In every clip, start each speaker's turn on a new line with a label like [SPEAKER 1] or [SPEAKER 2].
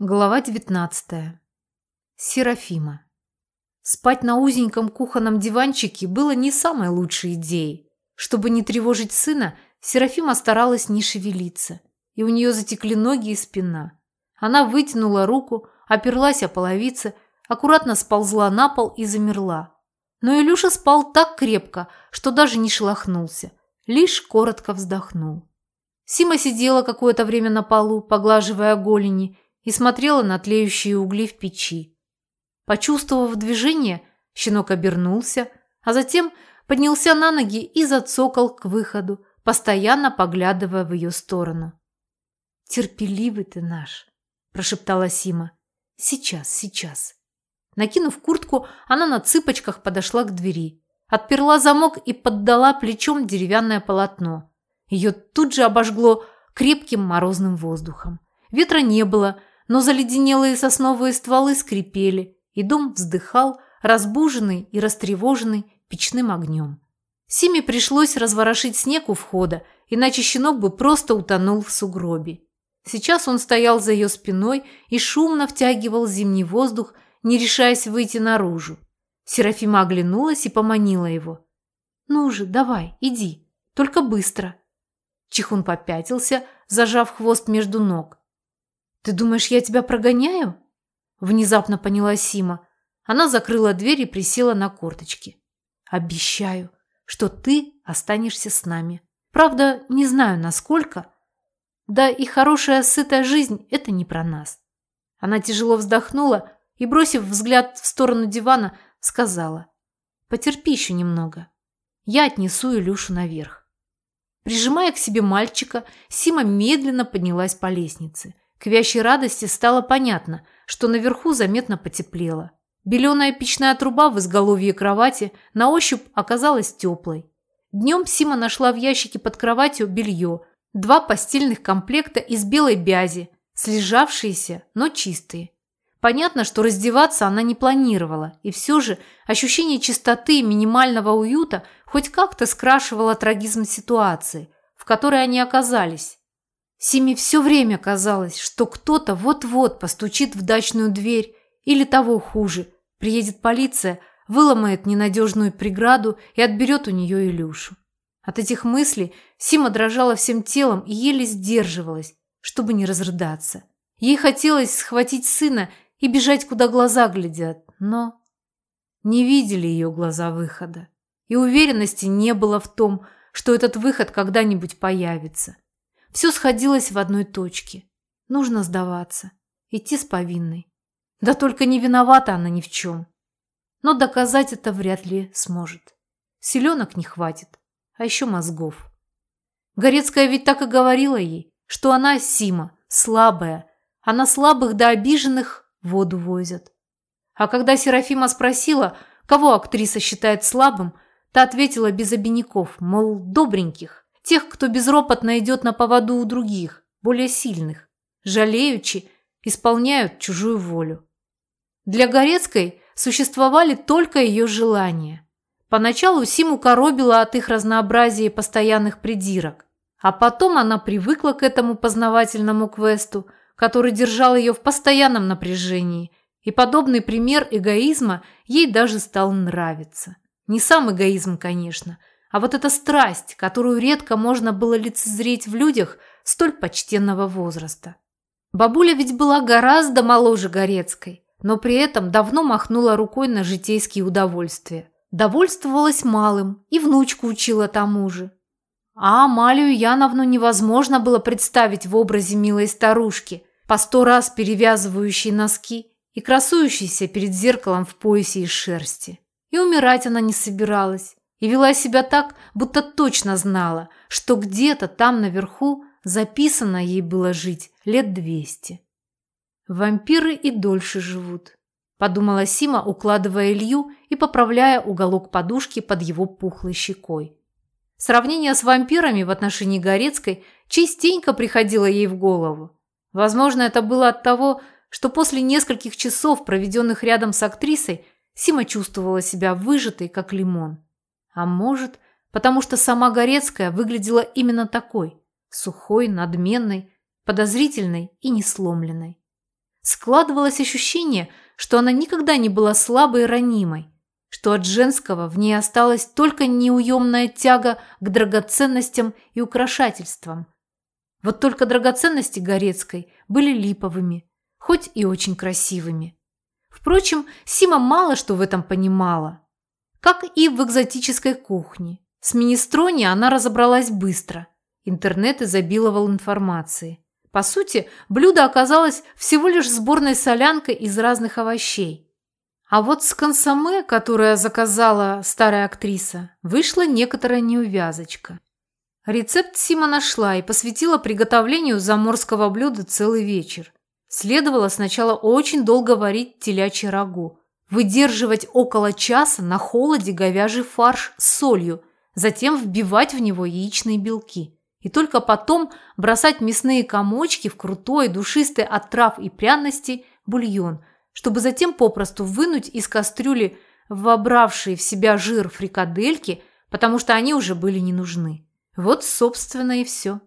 [SPEAKER 1] Глава 19. Серафима. Спать на узеньком кухонном диванчике было не самой лучшей идеей. Чтобы не тревожить сына, Серафима старалась не шевелиться, и у нее затекли ноги и спина. Она вытянула руку, оперлась о половице, аккуратно сползла на пол и замерла. Но Илюша спал так крепко, что даже не шелохнулся, лишь коротко вздохнул. Сима сидела какое-то время на полу, поглаживая голени, и смотрела на тлеющие угли в печи. Почувствовав движение, щенок обернулся, а затем поднялся на ноги и зацокал к выходу, постоянно поглядывая в ее сторону. «Терпеливый ты наш», – прошептала Сима. «Сейчас, сейчас». Накинув куртку, она на цыпочках подошла к двери, отперла замок и поддала плечом деревянное полотно. Ее тут же обожгло крепким морозным воздухом. Ветра не было, но заледенелые сосновые стволы скрипели, и дом вздыхал, разбуженный и растревоженный печным огнем. Симе пришлось разворошить снег у входа, иначе щенок бы просто утонул в сугробе. Сейчас он стоял за ее спиной и шумно втягивал зимний воздух, не решаясь выйти наружу. Серафима оглянулась и поманила его. «Ну же, давай, иди, только быстро». Чихун попятился, зажав хвост между ног. «Ты думаешь, я тебя прогоняю?» Внезапно поняла Сима. Она закрыла дверь и присела на корточки. «Обещаю, что ты останешься с нами. Правда, не знаю, насколько. Да и хорошая сытая жизнь – это не про нас». Она тяжело вздохнула и, бросив взгляд в сторону дивана, сказала. «Потерпи еще немного. Я отнесу Илюшу наверх». Прижимая к себе мальчика, Сима медленно поднялась по лестнице – к вящей радости стало понятно, что наверху заметно потеплело. Беленая печная труба в изголовье кровати на ощупь оказалась теплой. Днем Сима нашла в ящике под кроватью белье, два постельных комплекта из белой бязи, слежавшиеся, но чистые. Понятно, что раздеваться она не планировала, и все же ощущение чистоты и минимального уюта хоть как-то скрашивало трагизм ситуации, в которой они оказались. Симе все время казалось, что кто-то вот-вот постучит в дачную дверь или того хуже, приедет полиция, выломает ненадежную преграду и отберет у нее Илюшу. От этих мыслей Сима дрожала всем телом и еле сдерживалась, чтобы не разрыдаться. Ей хотелось схватить сына и бежать, куда глаза глядят, но не видели ее глаза выхода. И уверенности не было в том, что этот выход когда-нибудь появится. Все сходилось в одной точке. Нужно сдаваться, идти с повинной. Да только не виновата она ни в чем. Но доказать это вряд ли сможет. Селенок не хватит, а еще мозгов. Горецкая ведь так и говорила ей, что она Сима, слабая, а на слабых до обиженных воду возят. А когда Серафима спросила, кого актриса считает слабым, та ответила без обиняков, мол, добреньких. Тех, кто безропотно идет на поводу у других, более сильных, жалеючи, исполняют чужую волю. Для Горецкой существовали только ее желания. Поначалу Симу коробила от их разнообразия и постоянных придирок, а потом она привыкла к этому познавательному квесту, который держал ее в постоянном напряжении, и подобный пример эгоизма ей даже стал нравиться. Не сам эгоизм, конечно, а вот эта страсть, которую редко можно было лицезреть в людях столь почтенного возраста. Бабуля ведь была гораздо моложе Горецкой, но при этом давно махнула рукой на житейские удовольствия. Довольствовалась малым и внучку учила тому же. А Амалию Яновну невозможно было представить в образе милой старушки, по сто раз перевязывающей носки и красующейся перед зеркалом в поясе из шерсти. И умирать она не собиралась и вела себя так, будто точно знала, что где-то там наверху записано ей было жить лет двести. Вампиры и дольше живут, подумала Сима, укладывая Илью и поправляя уголок подушки под его пухлой щекой. Сравнение с вампирами в отношении Горецкой частенько приходило ей в голову. Возможно, это было от того, что после нескольких часов, проведенных рядом с актрисой, Сима чувствовала себя выжатой, как лимон. А может, потому что сама Горецкая выглядела именно такой – сухой, надменной, подозрительной и несломленной. Складывалось ощущение, что она никогда не была слабой и ранимой, что от женского в ней осталась только неуемная тяга к драгоценностям и украшательствам. Вот только драгоценности Горецкой были липовыми, хоть и очень красивыми. Впрочем, Сима мало что в этом понимала. Как и в экзотической кухне. С министрони она разобралась быстро. Интернет изобиловал информацией. По сути, блюдо оказалось всего лишь сборной солянкой из разных овощей. А вот с консоме, которое заказала старая актриса, вышла некоторая неувязочка. Рецепт Сима нашла и посвятила приготовлению заморского блюда целый вечер. Следовало сначала очень долго варить телячье рагу, выдерживать около часа на холоде говяжий фарш с солью, затем вбивать в него яичные белки. И только потом бросать мясные комочки в крутой, душистый от трав и пряностей бульон, чтобы затем попросту вынуть из кастрюли вобравшие в себя жир фрикадельки, потому что они уже были не нужны. Вот, собственно, и все.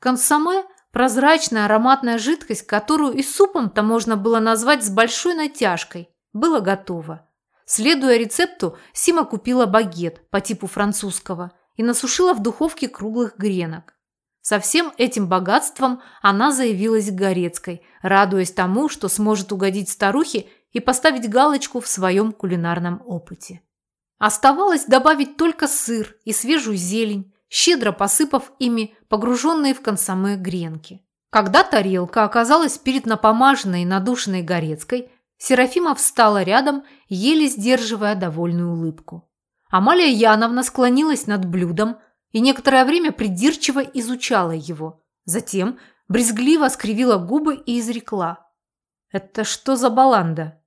[SPEAKER 1] Консоме Прозрачная ароматная жидкость, которую и супом-то можно было назвать с большой натяжкой, было готово. Следуя рецепту, Сима купила багет по типу французского и насушила в духовке круглых гренок. Со всем этим богатством она заявилась к Горецкой, радуясь тому, что сможет угодить старухе и поставить галочку в своем кулинарном опыте. Оставалось добавить только сыр и свежую зелень, щедро посыпав ими погруженные в консоме гренки. Когда тарелка оказалась перед напомаженной и надушенной Горецкой, Серафима встала рядом, еле сдерживая довольную улыбку. Амалия Яновна склонилась над блюдом и некоторое время придирчиво изучала его. Затем брезгливо скривила губы и изрекла. «Это что за баланда?»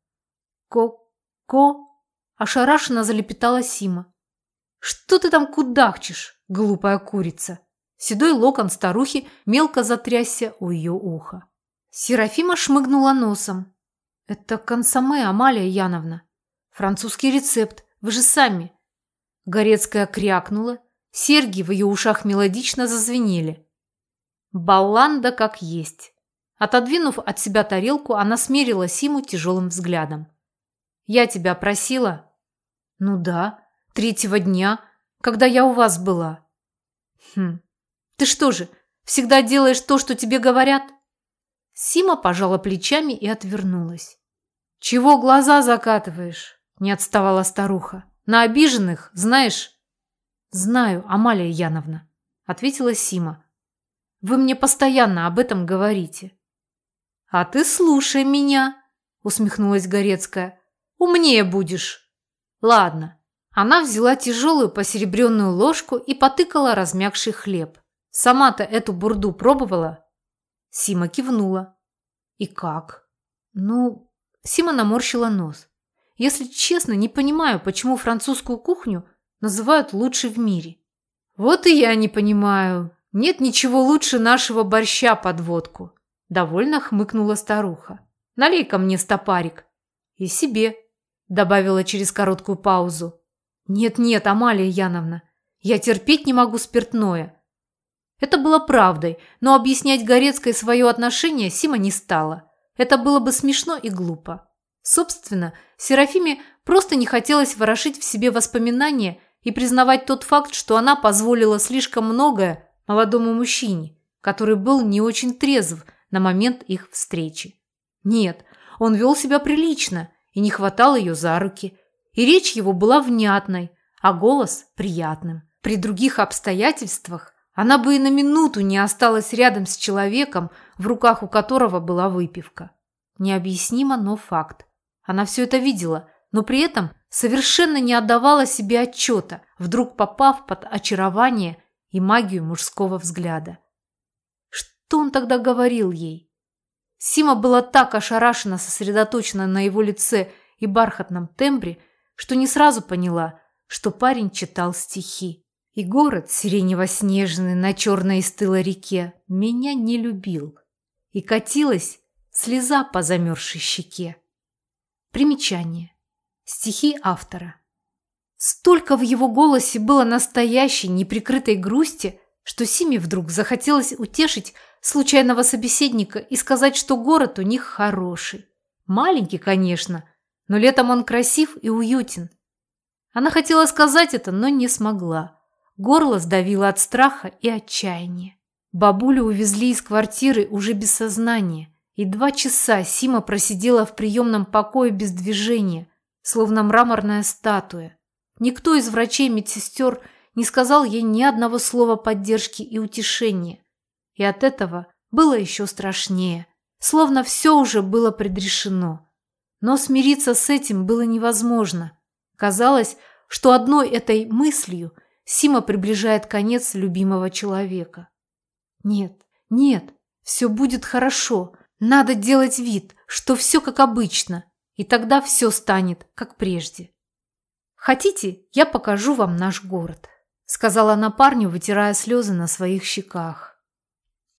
[SPEAKER 1] «Ко-ко?» – ошарашенно залепетала Сима. «Что ты там кудахчешь, глупая курица?» Седой локон старухи мелко затрясся у ее уха. Серафима шмыгнула носом. «Это консоме, Амалия Яновна. Французский рецепт. Вы же сами». Горецкая крякнула. Серьги в ее ушах мелодично зазвенели. Балланда как есть. Отодвинув от себя тарелку, она смерила Симу тяжелым взглядом. «Я тебя просила?» «Ну да, третьего дня, когда я у вас была». «Хм, ты что же, всегда делаешь то, что тебе говорят?» Сима пожала плечами и отвернулась. «Чего глаза закатываешь?» – не отставала старуха. «На обиженных, знаешь?» «Знаю, Амалия Яновна», – ответила Сима. «Вы мне постоянно об этом говорите». «А ты слушай меня», – усмехнулась Горецкая. «Умнее будешь». «Ладно». Она взяла тяжелую посеребренную ложку и потыкала размягший хлеб. Сама-то эту бурду пробовала?» Сима кивнула. «И как?» «Ну...» Сима наморщила нос. «Если честно, не понимаю, почему французскую кухню называют лучшей в мире». «Вот и я не понимаю. Нет ничего лучше нашего борща под водку». Довольно хмыкнула старуха. «Налей-ка мне стопарик». «И себе», добавила через короткую паузу. «Нет-нет, Амалия Яновна, я терпеть не могу спиртное. Это было правдой, но объяснять Горецкой свое отношение Сима не стала. Это было бы смешно и глупо. Собственно, Серафиме просто не хотелось ворошить в себе воспоминания и признавать тот факт, что она позволила слишком многое молодому мужчине, который был не очень трезв на момент их встречи. Нет, он вел себя прилично и не хватал ее за руки, и речь его была внятной, а голос – приятным. При других обстоятельствах она бы и на минуту не осталась рядом с человеком, в руках у которого была выпивка. Необъяснимо, но факт. Она все это видела, но при этом совершенно не отдавала себе отчета, вдруг попав под очарование и магию мужского взгляда. Что он тогда говорил ей? Сима была так ошарашена, сосредоточена на его лице и бархатном тембре, что не сразу поняла, что парень читал стихи. И город сиренево-снежный на черной стылой реке меня не любил. И катилась слеза по замерзшей щеке. Примечание. Стихи автора. Столько в его голосе было настоящей, неприкрытой грусти, что Симе вдруг захотелось утешить случайного собеседника и сказать, что город у них хороший. Маленький, конечно, но летом он красив и уютен. Она хотела сказать это, но не смогла. Горло сдавило от страха и отчаяния. Бабулю увезли из квартиры уже без сознания, и два часа Сима просидела в приемном покое без движения, словно мраморная статуя. Никто из врачей-медсестер не сказал ей ни одного слова поддержки и утешения. И от этого было еще страшнее, словно все уже было предрешено. Но смириться с этим было невозможно. Казалось, что одной этой мыслью Сима приближает конец любимого человека. Нет, нет, все будет хорошо. Надо делать вид, что все как обычно, и тогда все станет, как прежде. «Хотите, я покажу вам наш город», – сказала она парню, вытирая слезы на своих щеках.